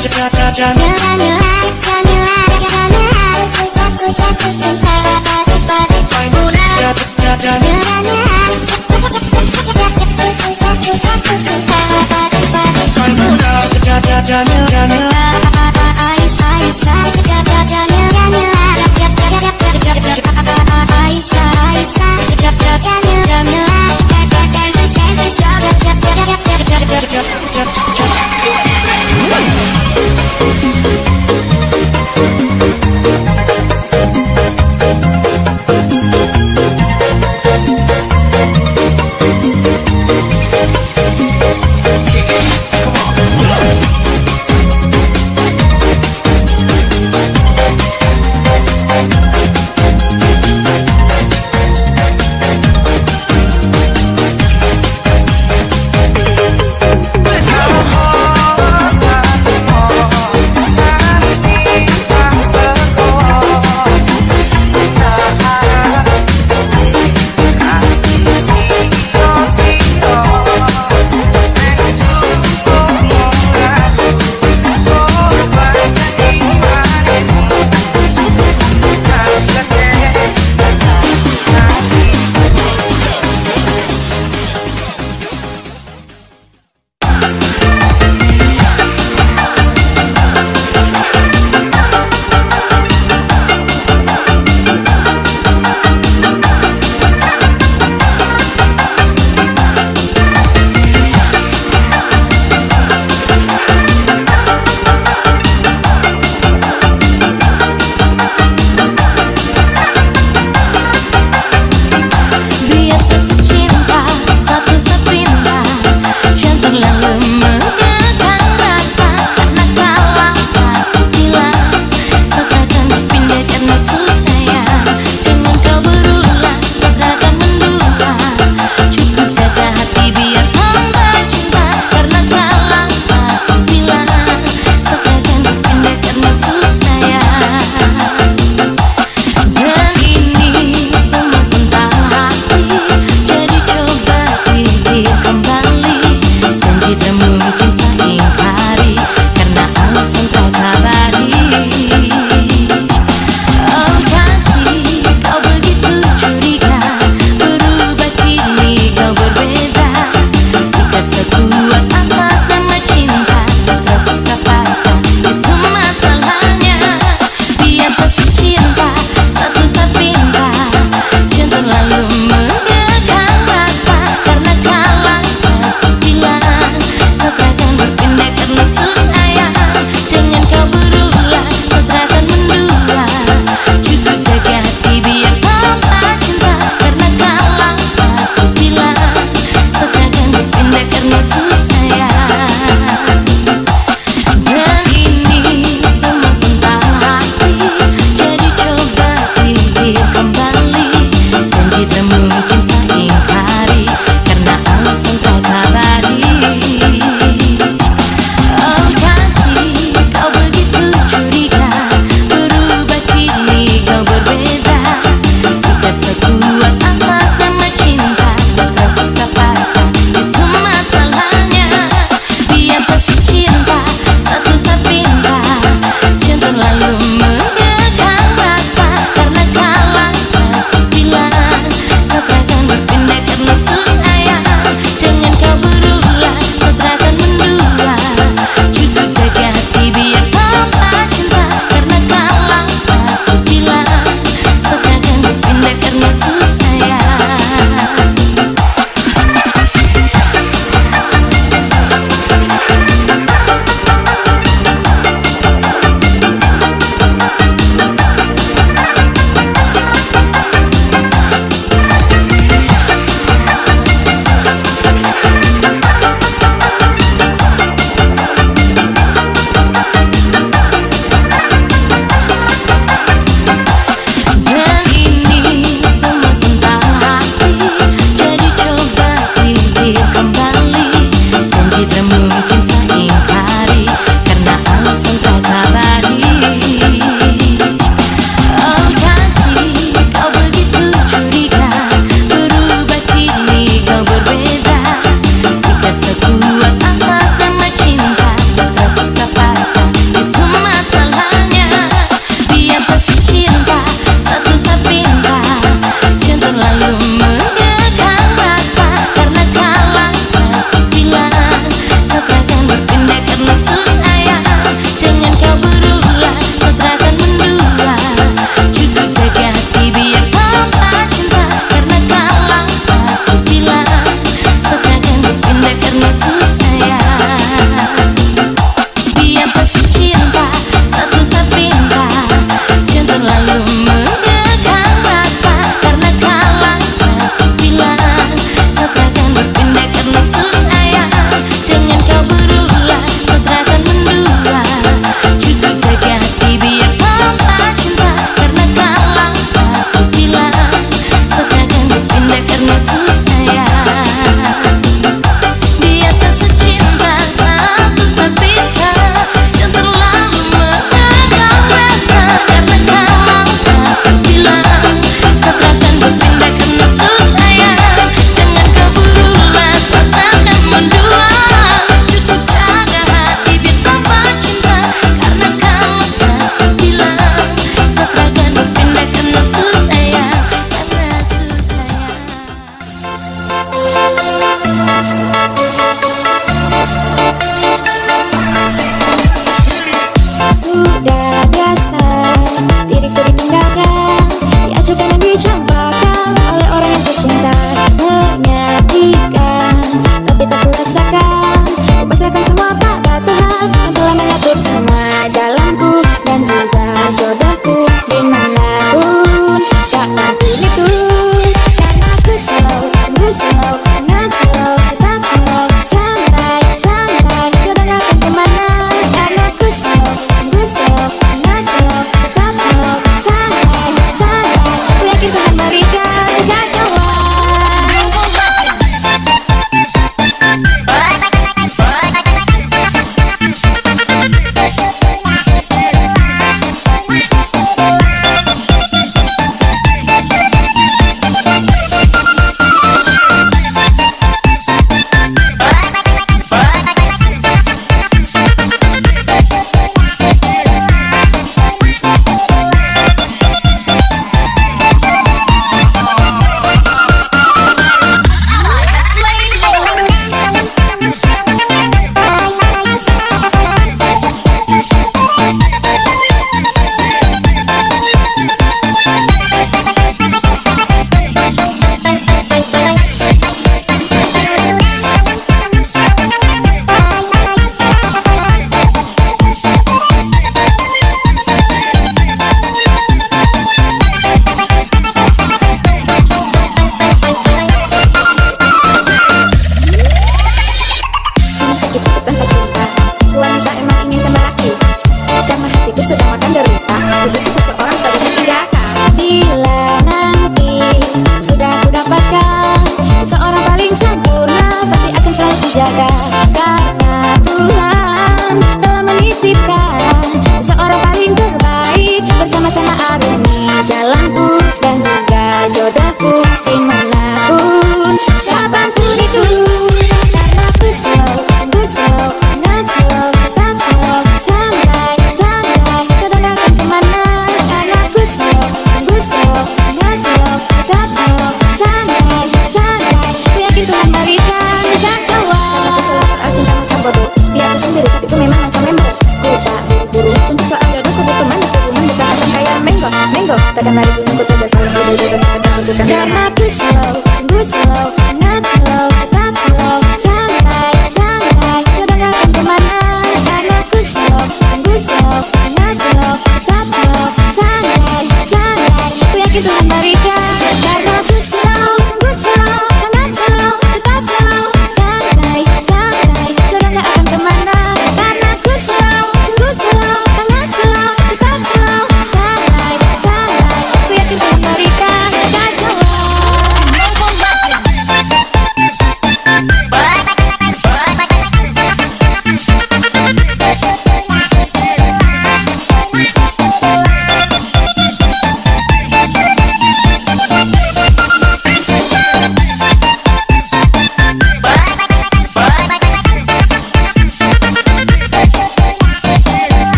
cha cha cha cha cha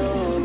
your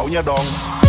bạo nha đòn